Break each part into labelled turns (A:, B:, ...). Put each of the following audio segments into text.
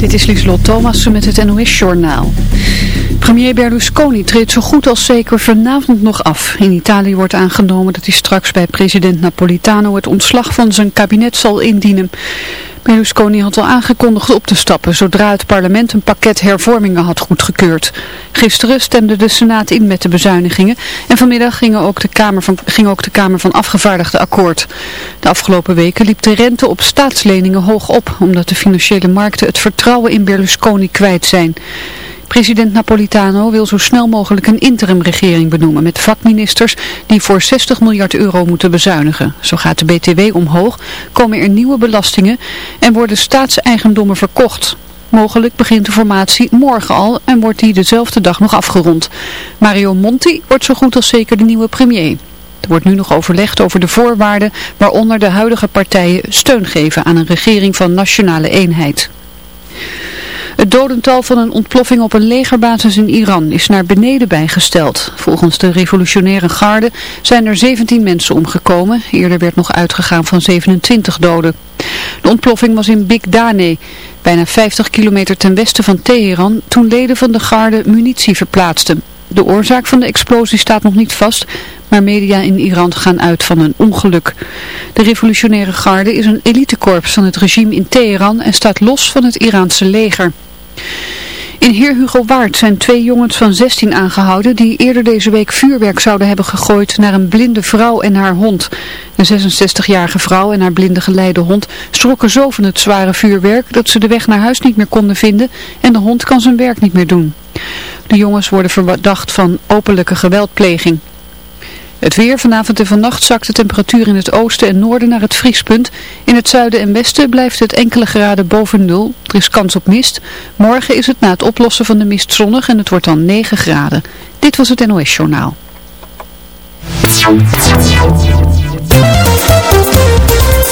A: Dit is Lieslot Thomassen met het NOS-journaal. Premier Berlusconi treedt zo goed als zeker vanavond nog af. In Italië wordt aangenomen dat hij straks bij president Napolitano het ontslag van zijn kabinet zal indienen. Berlusconi had al aangekondigd op te stappen zodra het parlement een pakket hervormingen had goedgekeurd. Gisteren stemde de Senaat in met de bezuinigingen en vanmiddag ging ook de Kamer van, ging ook de Kamer van Afgevaardigden akkoord. De afgelopen weken liep de rente op staatsleningen hoog op omdat de financiële markten het vertrouwen in Berlusconi kwijt zijn. President Napolitano wil zo snel mogelijk een interimregering benoemen met vakministers die voor 60 miljard euro moeten bezuinigen. Zo gaat de BTW omhoog, komen er nieuwe belastingen en worden staatseigendommen verkocht. Mogelijk begint de formatie morgen al en wordt die dezelfde dag nog afgerond. Mario Monti wordt zo goed als zeker de nieuwe premier. Er wordt nu nog overlegd over de voorwaarden waaronder de huidige partijen steun geven aan een regering van nationale eenheid. Het dodental van een ontploffing op een legerbasis in Iran is naar beneden bijgesteld. Volgens de revolutionaire garde zijn er 17 mensen omgekomen. Eerder werd nog uitgegaan van 27 doden. De ontploffing was in Big Dane, bijna 50 kilometer ten westen van Teheran, toen leden van de garde munitie verplaatsten. De oorzaak van de explosie staat nog niet vast, maar media in Iran gaan uit van een ongeluk. De revolutionaire garde is een elitekorps van het regime in Teheran en staat los van het Iraanse leger. In Heer Hugo zijn twee jongens van 16 aangehouden die eerder deze week vuurwerk zouden hebben gegooid naar een blinde vrouw en haar hond. De 66-jarige vrouw en haar blinde geleide hond strokken zo van het zware vuurwerk dat ze de weg naar huis niet meer konden vinden en de hond kan zijn werk niet meer doen. De jongens worden verdacht van openlijke geweldpleging. Het weer vanavond en vannacht zakt de temperatuur in het oosten en noorden naar het vriespunt. In het zuiden en westen blijft het enkele graden boven nul. Er is kans op mist. Morgen is het na het oplossen van de mist zonnig en het wordt dan 9 graden. Dit was het NOS Journaal.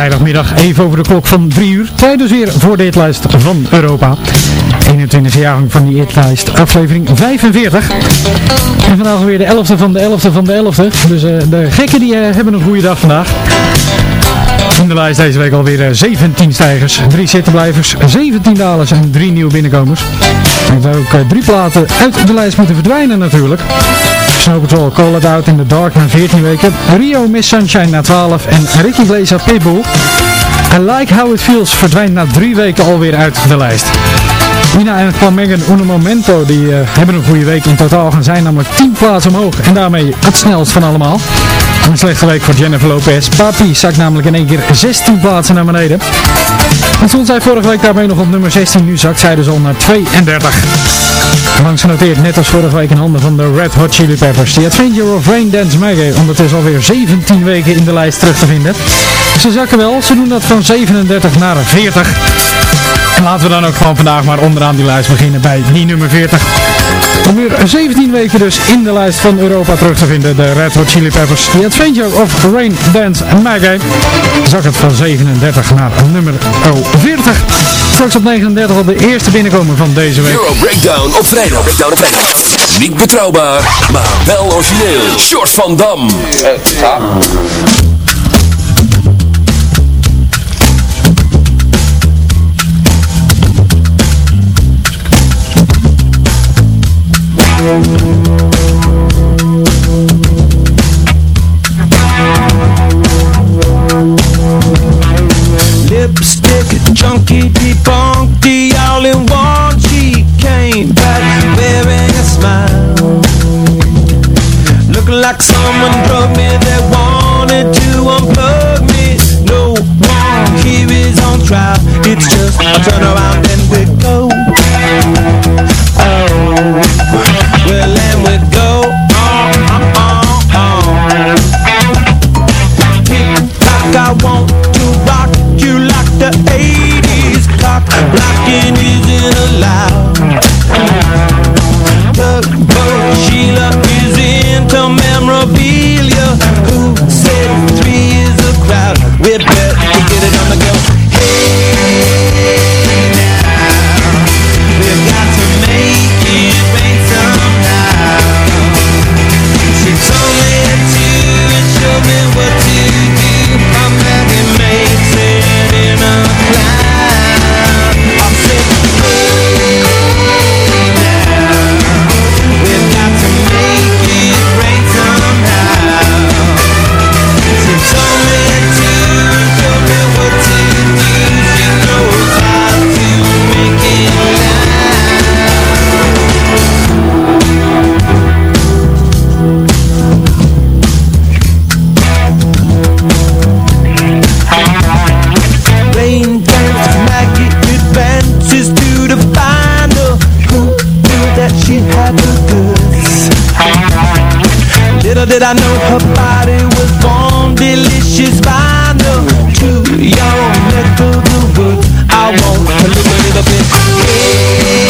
B: Vrijdagmiddag even over de klok van 3 uur. Tijd dus weer voor de hitlijst van Europa. 21e jaargang van die hitlijst, aflevering 45. En vandaag weer de 11e van de 11e van de 11e. Dus uh, de gekken die uh, hebben een goede dag vandaag. In de lijst deze week alweer uh, 17 stijgers, 3 zittenblijvers, 17 dalers en 3 nieuwe binnenkomers. En hebben ook drie platen uit de lijst moeten verdwijnen natuurlijk. Snow Patrol Call It Out in the Dark na 14 weken. Rio Miss Sunshine na 12 en Ricky Glazer Pitbull. I Like How It Feels verdwijnt na 3 weken alweer uit de lijst. Nina en Van Megan Momento die uh, hebben een goede week. In totaal gaan zij namelijk 10 plaatsen omhoog. En daarmee het snelst van allemaal. Een slechte week voor Jennifer Lopez. Papi zakt namelijk in één keer 16 plaatsen naar beneden. En stond zij vorige week daarmee nog op nummer 16. Nu zakt zij dus al naar 32. Langs genoteerd, net als vorige week in handen van de Red Hot Chili Peppers. The Adventure of Rain Dance Maggie, ondertussen alweer 17 weken in de lijst terug te vinden. Ze zakken wel, ze doen dat van 37 naar 40. En laten we dan ook gewoon vandaag maar onderaan die lijst beginnen bij die nummer 40. Om weer 17 weken dus in de lijst van Europa terug te vinden. De Red Hot Chili Peppers. The Adventure of Rain Dance Maggie. Zak het van 37 naar nummer 40. Straks op 39 al de eerste binnenkomen van deze week.
C: Euro Breakdown op vrijdag. Breakdown op vrijdag. Niet betrouwbaar, maar wel origineel. Short van Dam.
D: I know her body was born delicious vinyl. To your neck of the woods, I want a little bit. Hey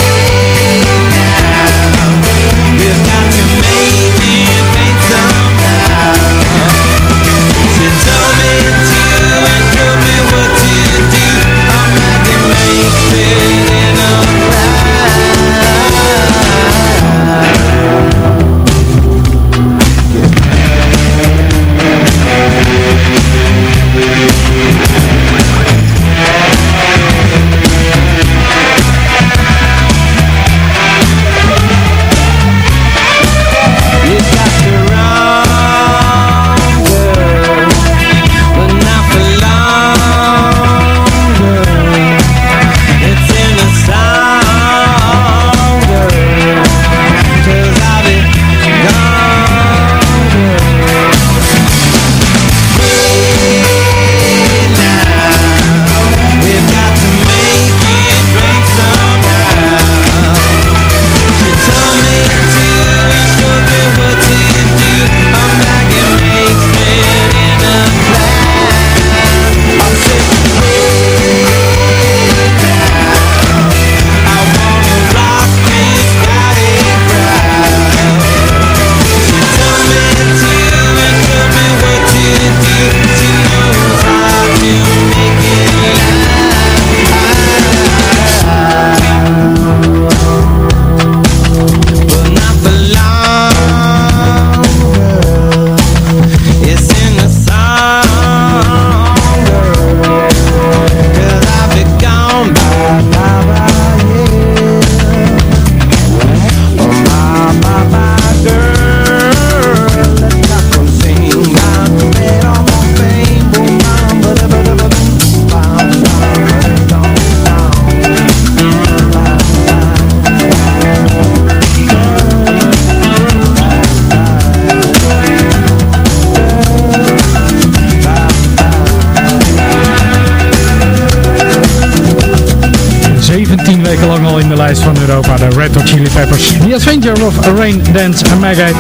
B: Chili Peppers. The Adventure of Rain, Dance and Maggot.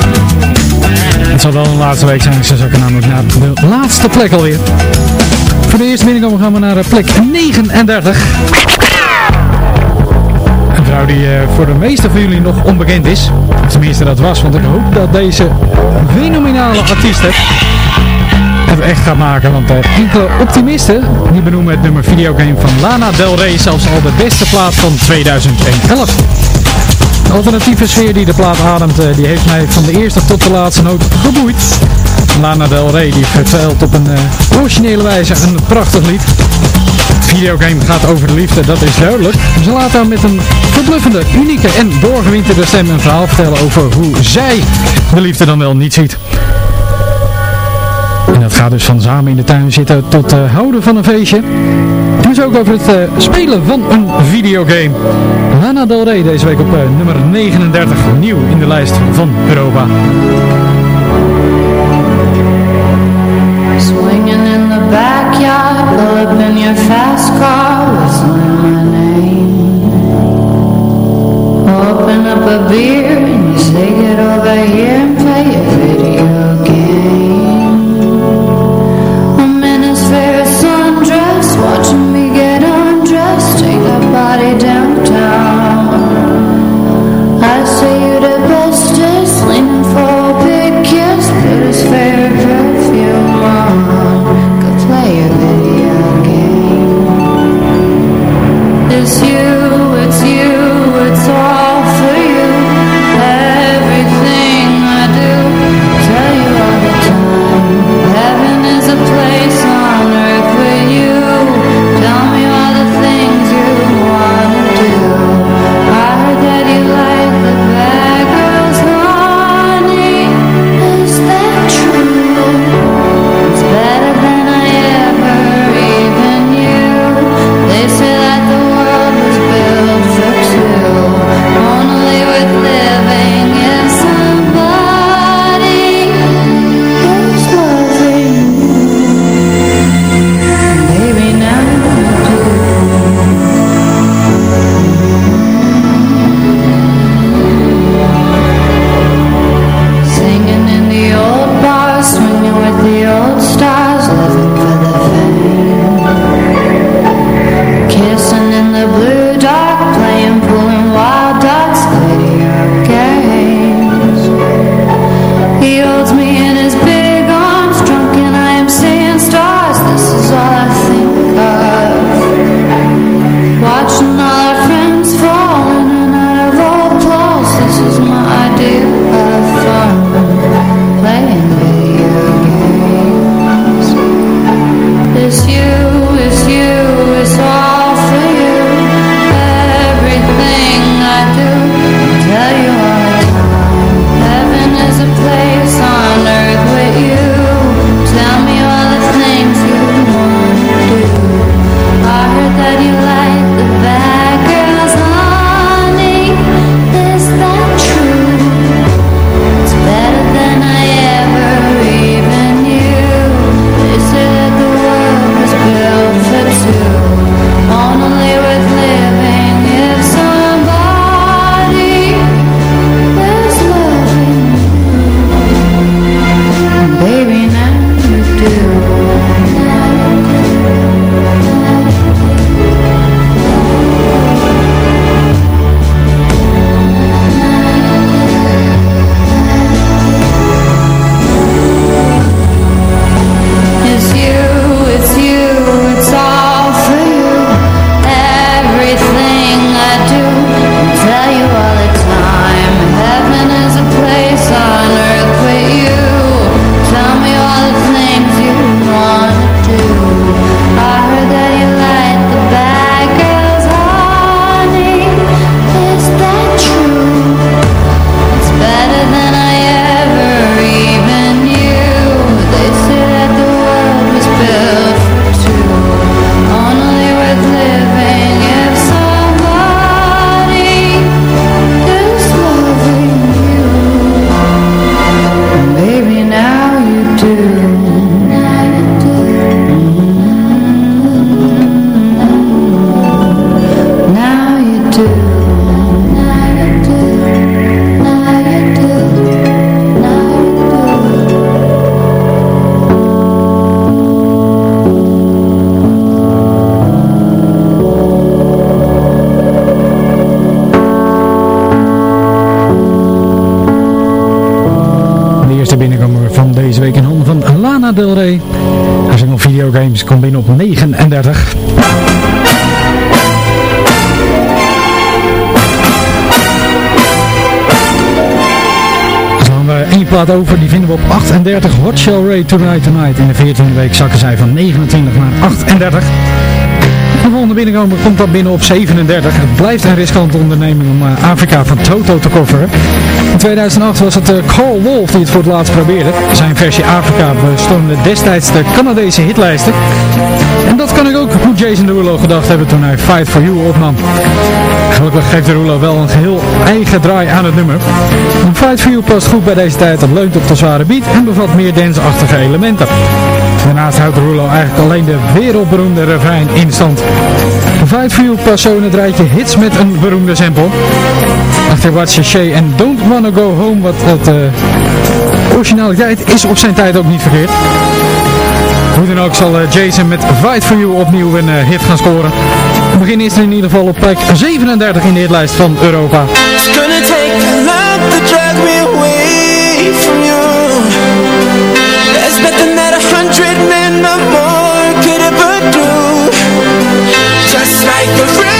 B: Het zal wel een laatste week zijn, ze zakken namelijk naar de laatste plek alweer. Voor de eerste binnenkomen gaan we naar plek 39. Een vrouw die uh, voor de meeste van jullie nog onbekend is. Tenminste dat was, want ik hoop dat deze fenomenale artiest het echt gaat maken. Want uh, enkele optimisten die benoemen het nummer videogame van Lana Del Rey zelfs al de beste plaat van 2011. De alternatieve sfeer die de plaat ademt, uh, die heeft mij van de eerste tot de laatste noot geboeid. Lana Del Rey die vertelt op een uh, originele wijze een prachtig lied. Videogame gaat over de liefde, dat is duidelijk. Ze laat dan met een verbluffende, unieke en doorgewinterde stem een verhaal vertellen over hoe zij de liefde dan wel niet ziet. En dat gaat dus van samen in de tuin zitten tot uh, houden van een feestje. Dus ook over het uh, spelen van een videogame. Lana Del Rey deze week op uh, nummer 39, nieuw in de lijst van Europa.
E: Swinging in the backyard, pull up in your fast car, whistling my name. Open up a beer and you say get over here and play a
B: Videogames komt binnen op 39. Dan we één plaat over, die vinden we op 38. Hot Shell Ray Tonight Tonight. In de 14e week zakken zij van 29 naar 38. De volgende binnenkomer komt dan binnen op 37. Het blijft een riskante onderneming om uh, Afrika van Toto te coveren. In 2008 was het uh, Carl Wolf die het voor het laatst probeerde. Zijn versie Afrika bestoomde destijds de Canadese hitlijsten. En dat kan ik ook hoe Jason Derulo gedacht hebben toen hij Fight For You opnam. Gelukkig geeft Derulo wel een geheel eigen draai aan het nummer. Fight For You past goed bij deze tijd. Het leunt op de zware beat en bevat meer danceachtige elementen. Daarnaast houdt Derulo eigenlijk alleen de wereldberoemde refrein in stand. For You personen draait je hits met een beroemde sample. Achter Watch Shay en Don't Wanna Go Home, wat het uh, originaliteit is op zijn tijd ook niet verkeerd. Hoe dan ook zal Jason met Fight For You opnieuw een uh, hit gaan scoren. Het begin is er in ieder geval op plek 37 in de hitlijst van Europa.
F: It's hundred men or more could ever do Just like the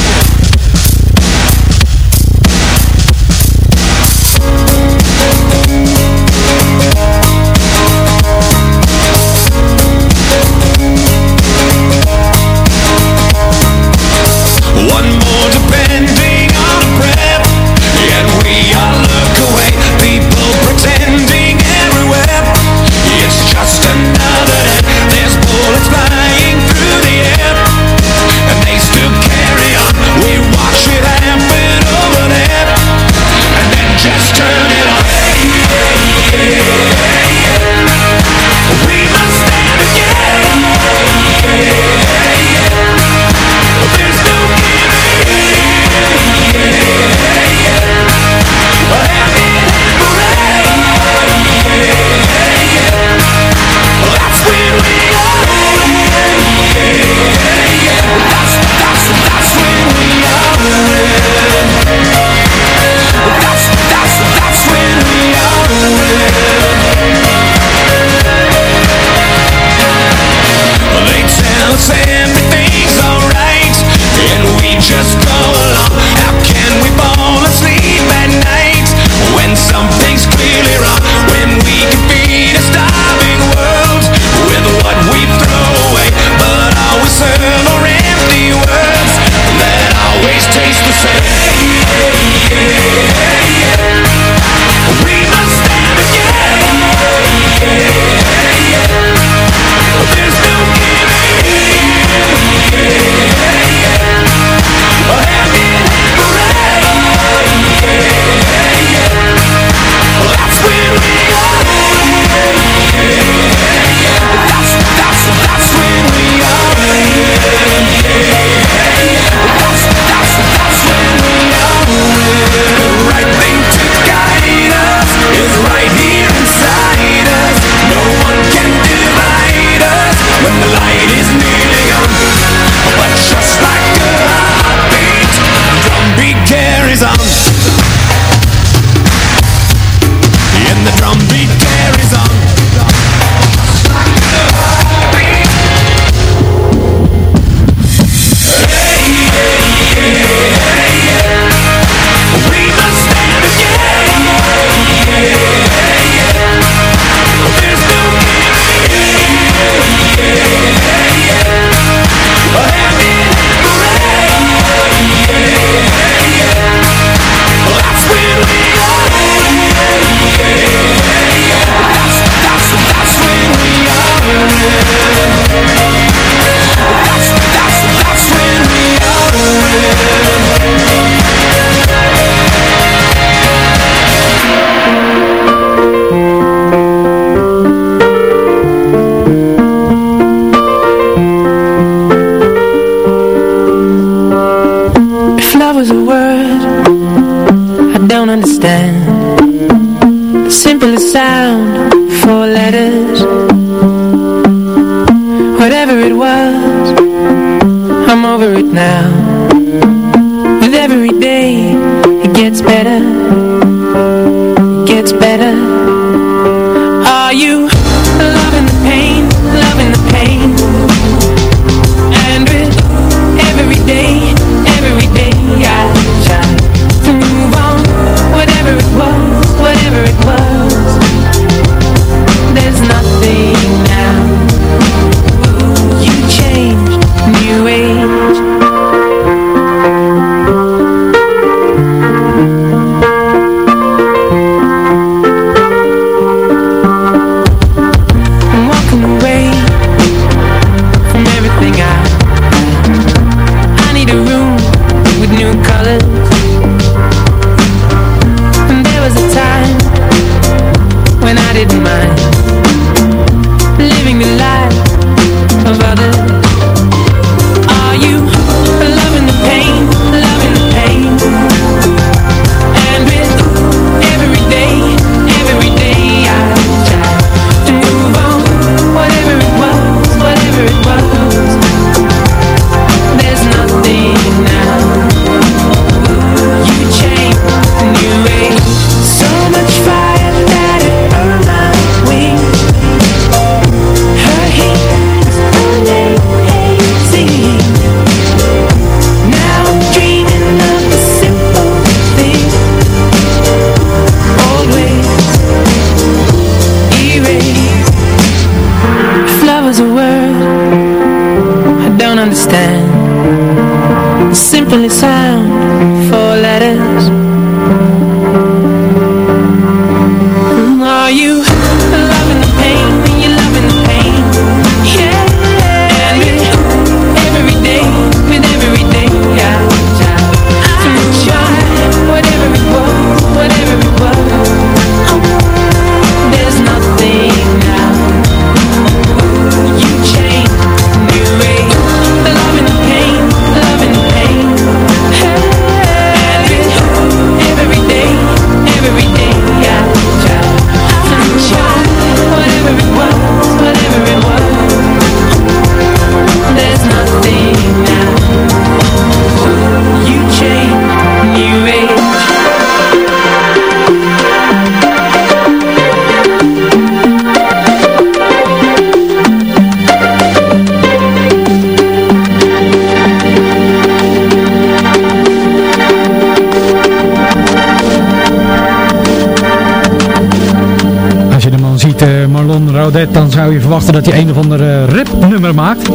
B: Raudet, dan zou je verwachten dat hij een of ander uh, rapnummer maakt.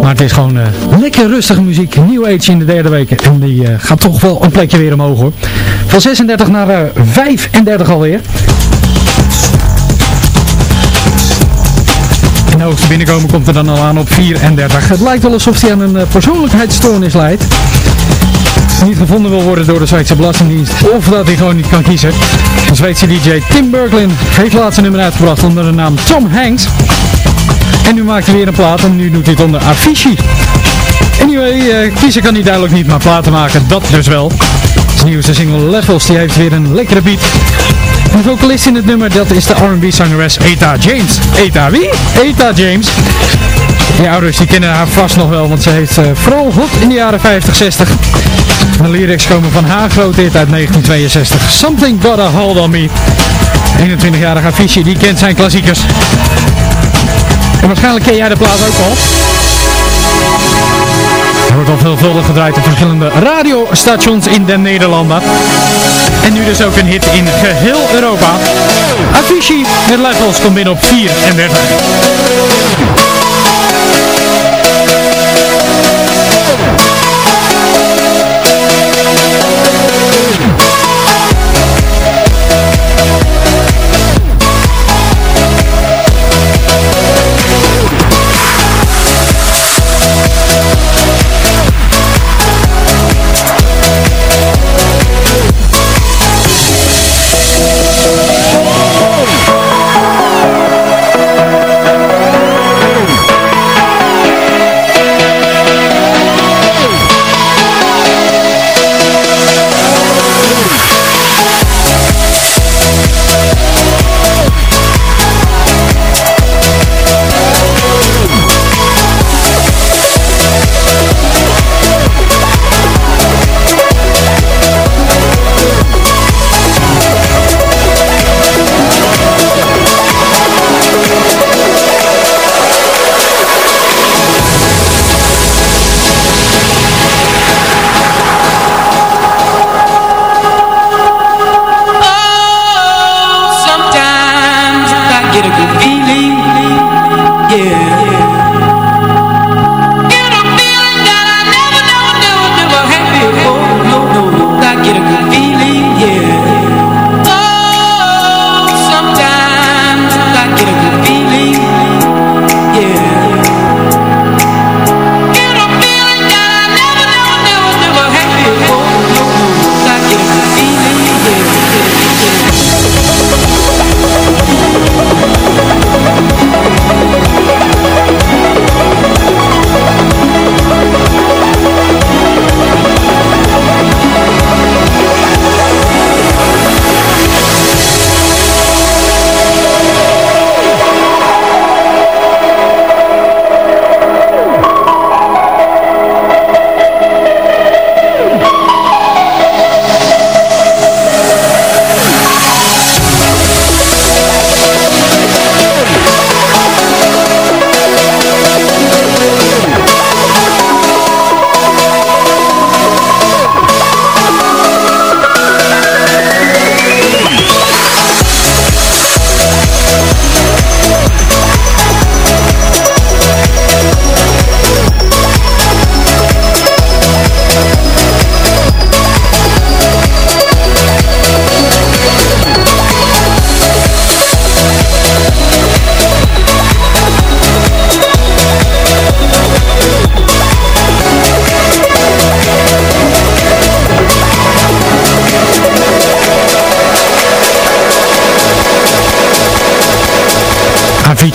B: Maar het is gewoon uh, lekker rustige muziek. New Age in de derde week. En die gaat toch wel een plekje weer omhoog hoor. Van 36 naar 35 alweer. En de hoogste binnenkomen komt er dan al aan op 34. Het lijkt wel alsof hij aan een persoonlijkheidsstoornis leidt niet gevonden wil worden door de Zweedse Belastingdienst of dat hij gewoon niet kan kiezen. De Zweedse DJ Tim Berglin heeft laatst een nummer uitgebracht onder de naam Tom Hanks. En nu maakt hij weer een plaat en nu doet hij het onder Avicii. Anyway, uh, kiezen kan hij duidelijk niet, maar platen maken, dat dus wel. Zijn nieuwste single Levels, die heeft weer een lekkere beat. En de vocalist in het nummer, dat is de R&B zangeres Eta James. Eta wie? Eta James. Die ouders die kennen haar vast nog wel, want ze heeft uh, vooral hot in de jaren 50, 60. De lyrics komen van haar grote hit uit 1962. Something Got a Hold on Me. 21-jarige Avicii, die kent zijn klassiekers. En waarschijnlijk ken jij de plaat ook al. Hij wordt al veelvuldig gedraaid op verschillende radiostations in de Nederlanden. En nu dus ook een hit in geheel Europa. Avicii met Levels komt binnen op 34.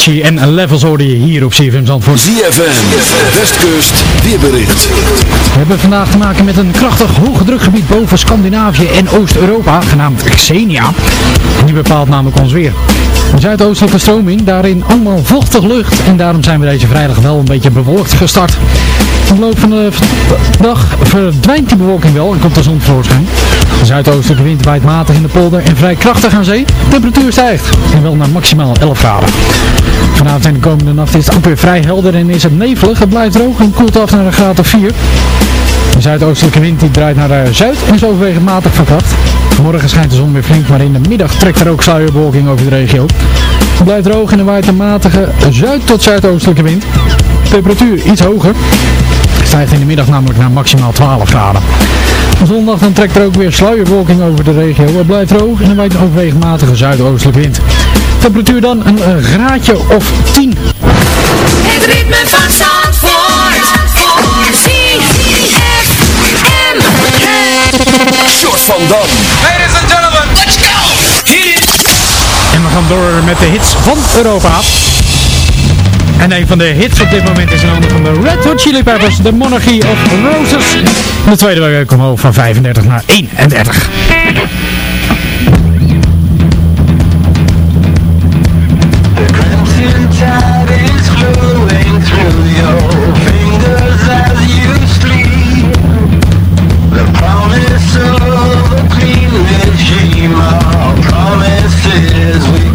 B: En Levels hoorde je hier op CFM Zandvoort.
C: ZFM, Westkust, weerbericht.
B: We hebben vandaag te maken met een krachtig hoogdrukgebied boven Scandinavië en Oost-Europa, genaamd Xenia. En die bepaalt namelijk ons weer. Een zuidoostelijke stroming, daarin allemaal vochtig lucht en daarom zijn we deze vrijdag wel een beetje bewolkt gestart. De loop van de dag verdwijnt die bewolking wel en komt de zon voorschijn. De zuidoostelijke wind waait matig in de polder en vrij krachtig aan zee. De temperatuur stijgt en wel naar maximaal 11 graden. Vanavond en de komende nacht is het ook weer vrij helder en is het nevelig. Het blijft droog en koelt af naar een graad of 4. De zuidoostelijke wind die draait naar de zuid en is overwegend matig van kracht. Morgen schijnt de zon weer flink, maar in de middag trekt er ook sluierbewolking over de regio. Het blijft droog en er waait een matige zuid- tot zuidoostelijke wind. Temperatuur iets hoger. Stijgt in de middag namelijk naar maximaal 12 graden. Zondag dan trekt er ook weer sluierbewolking over de regio. Het blijft droog en er waait een overwegend matige zuidoostelijke wind. Temperatuur dan een, een graadje of 10.
G: Het ritme van Zandvoort.
C: Short van Dam.
G: Ladies and gentlemen, let's go. Hit it.
B: En we gaan door met de hits van Europa. En een van de hits op dit moment is een ander van de Red Hot Chili Peppers, The Monarchy of Roses. De tweede week omhoog van 35 naar 31.
D: Crimson tide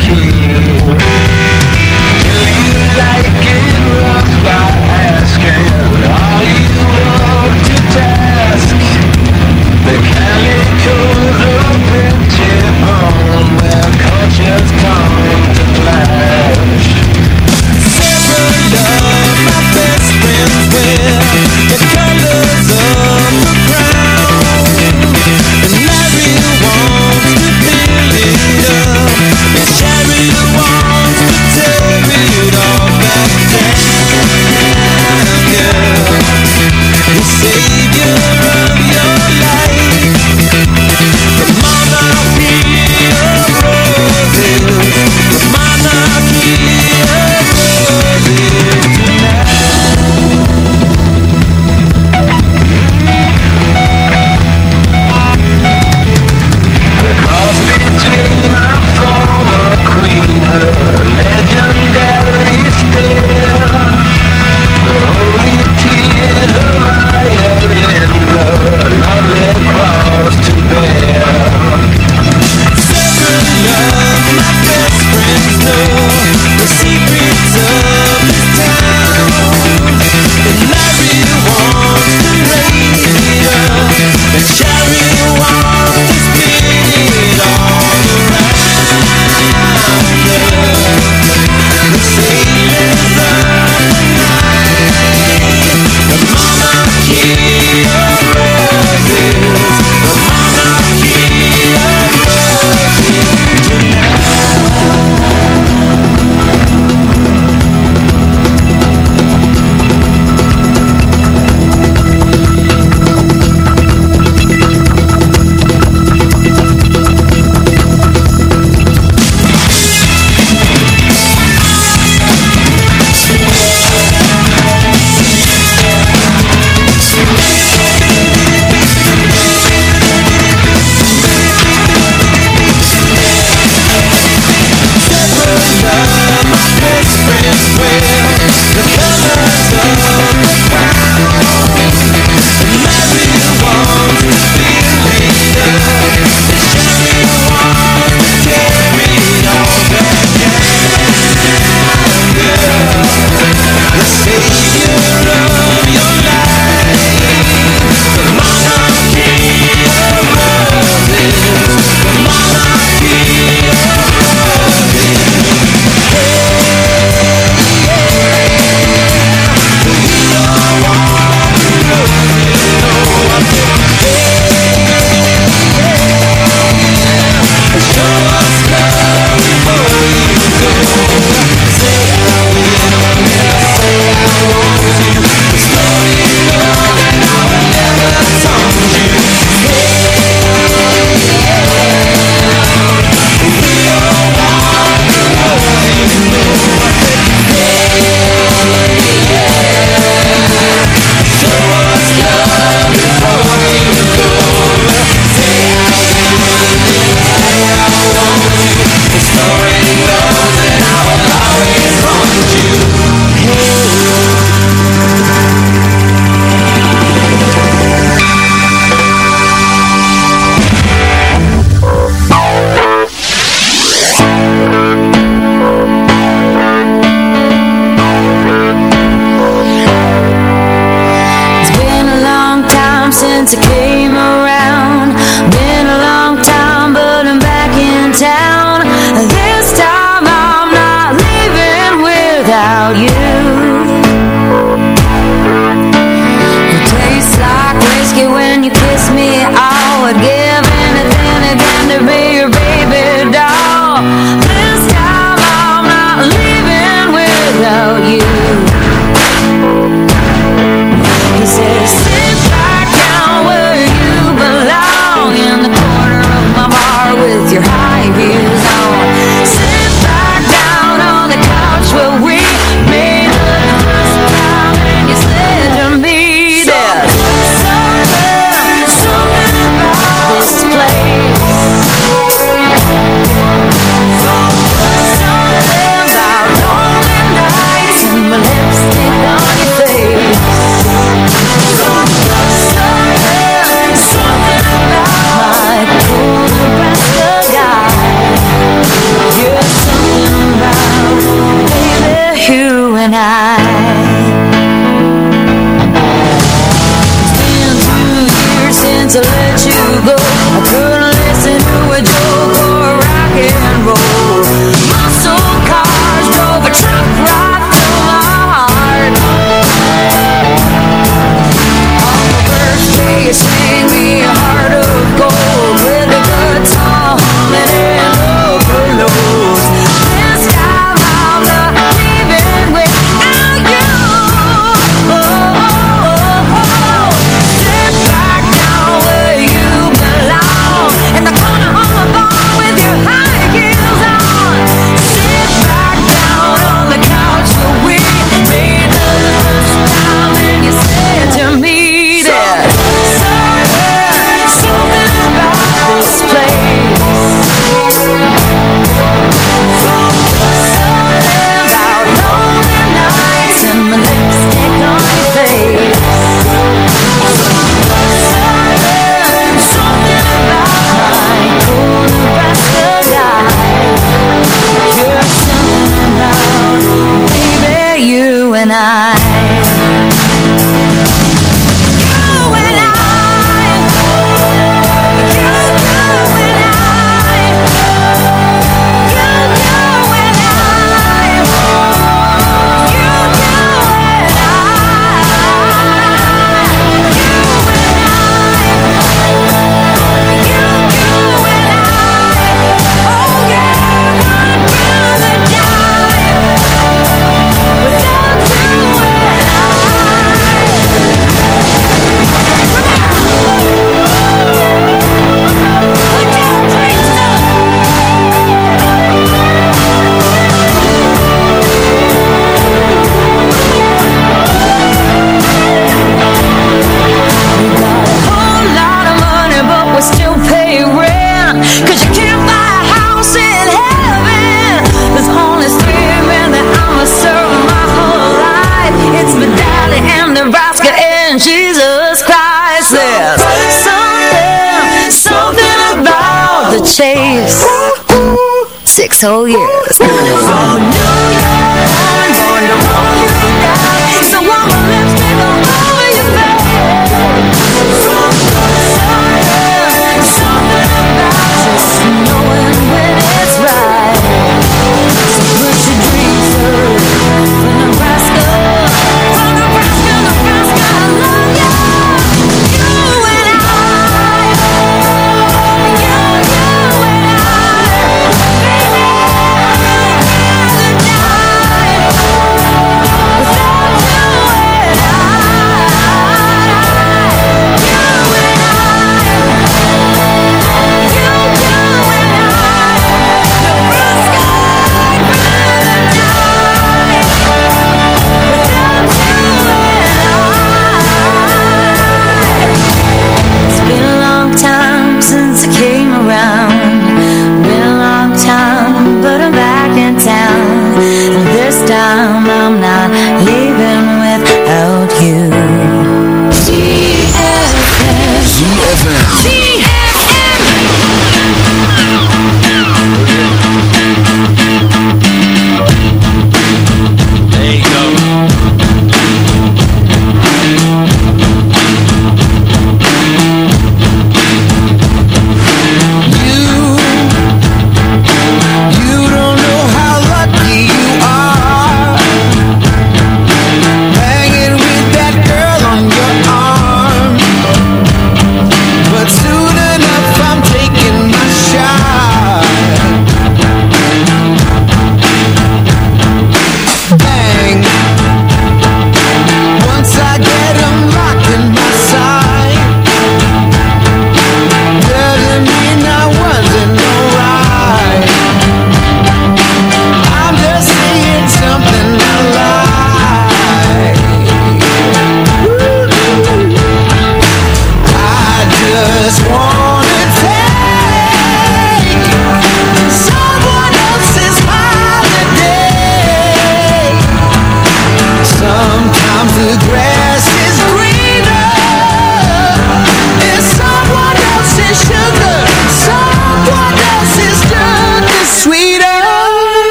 E: so yeah.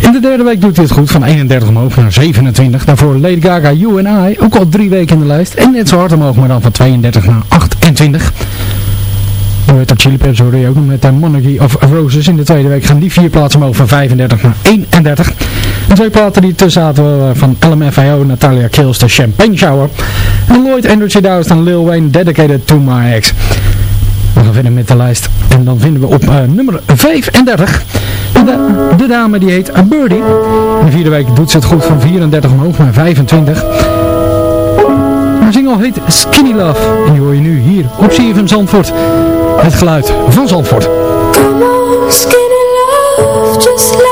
E: In
B: de derde week doet hij het goed, van 31 omhoog naar 27. Daarvoor Lady Gaga, You and I, ook al drie weken in de lijst. En net zo hard omhoog, maar dan van 32 naar 28. De Chili Peppers hoorde ook nog met de Monarchy of Roses. In de tweede week gaan die vier plaatsen omhoog van 35 naar 31. En twee platen die tussen zaten van LMFAO, Natalia Kills, de Champagne Shower. En Lloyd Andrew Dowd en Lil Wayne, Dedicated to My Ex. We gaan verder met de lijst. En dan vinden we op uh, nummer 35 de, de, dame die heet Birdie. In de vierde week doet ze het goed van 34 omhoog naar 25. Haar single heet Skinny Love. En die hoor je nu hier op CFM Zandvoort. Het geluid van Zandvoort.
H: Come on, skinny love, just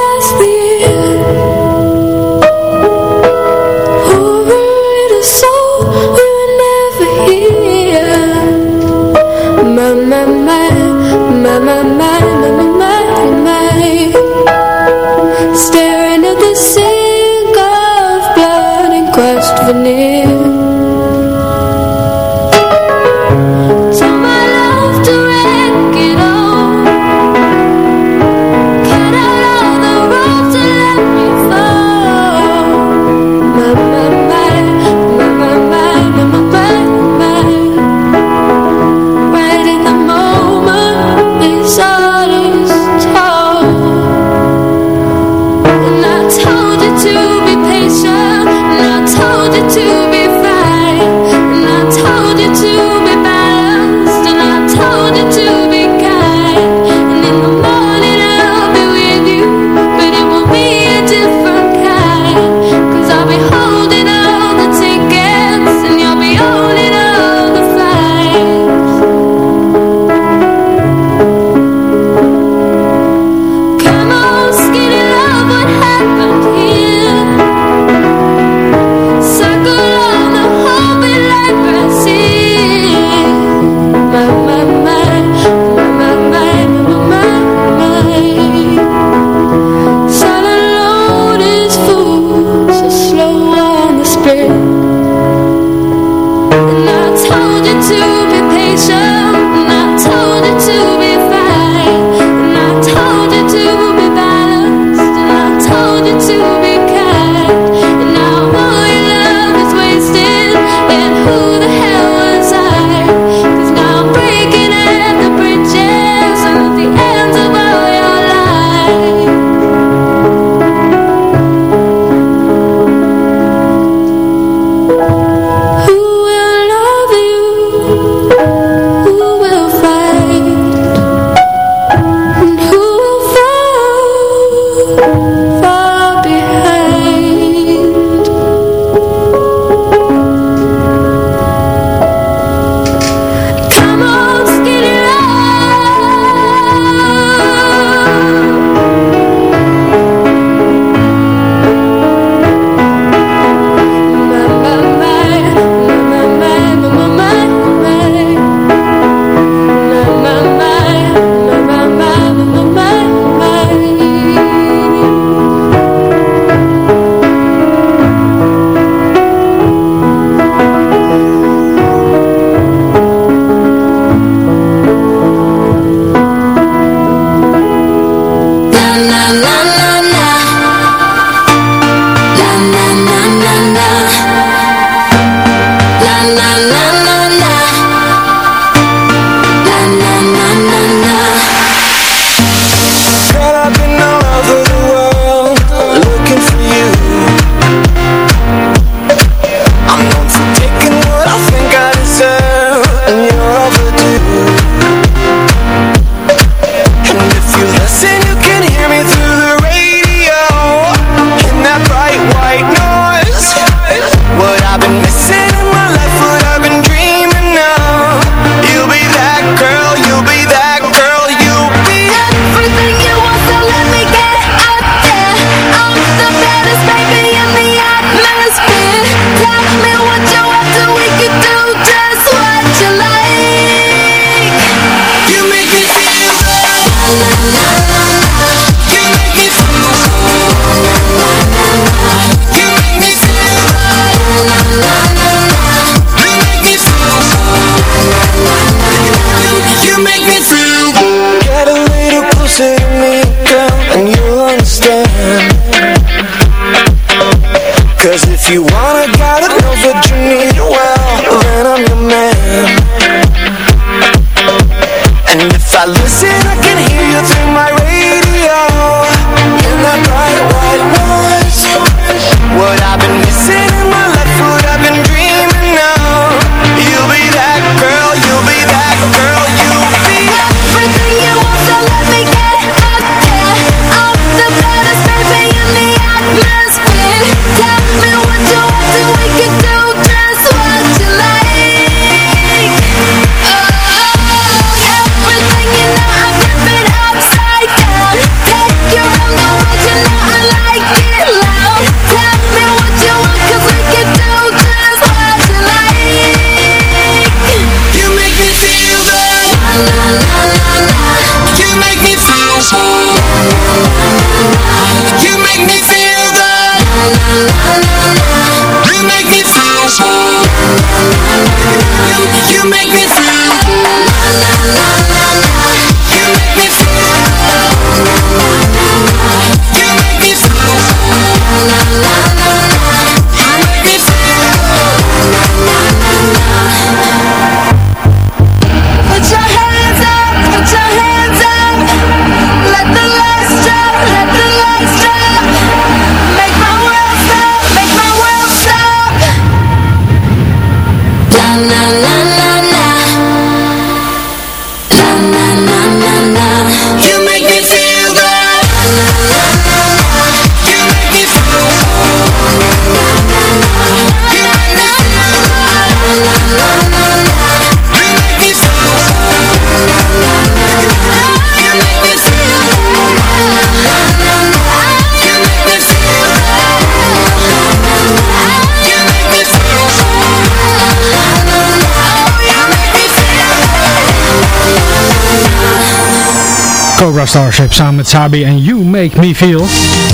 B: Cobra Starship samen met Sabi en You Make Me Feel.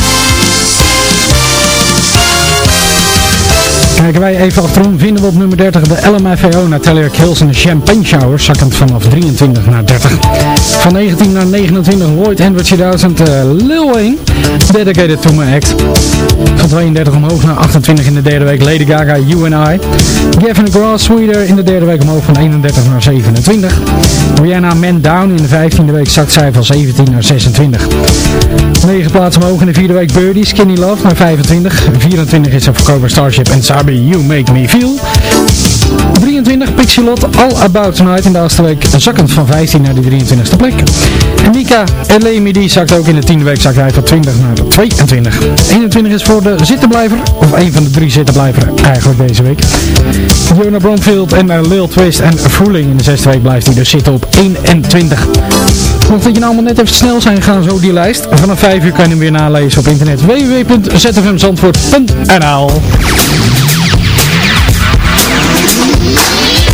B: Kijken wij even achterom, vinden we op nummer 30 de LMFAO Natalia Kills en de Champagne Shower, zakkend vanaf 23 naar 30. Van 19 naar 29 Lloyd Hendrix 2000 uh, Lil Dedicated to My Act. Van 32 omhoog naar 28 in de derde week Lady Gaga, You and I. Gavin Grass Sweeter in de derde week omhoog van 31 naar 27. Rihanna Man Down in de 15e week zakt zij van 17 naar 26. 9 plaatsen omhoog in de vierde week Birdie, Skinny Love naar 25. 24 is er voor Starship en You Make Me Feel. 23 Pixelot, All About Tonight in de achtste week zakkend van 15 naar de 23e plek. En Mika Elemidi zakt ook in de tiende week zakt hij van 20 naar 22. 21 is voor de zittenblijver, of een van de drie zittenblijvers eigenlijk deze week. Jonah Bromfield en uh, Lil Twist en Fooling in de zesde week blijft hij dus zitten op 21. Mocht dat je nou allemaal net even snel zijn gaan zo die lijst. Vanaf 5 uur kan je hem weer nalezen op internet www.zfmzandvoort.nl
I: Yeah.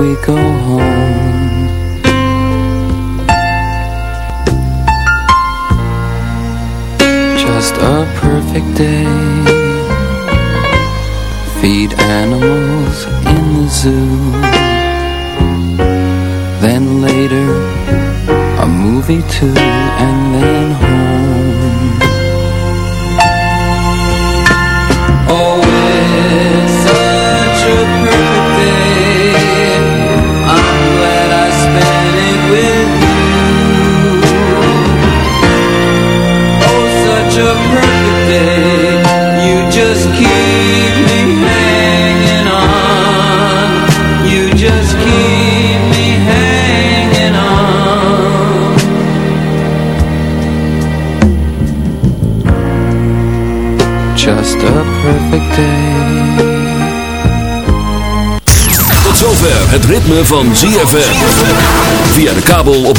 I: we go home.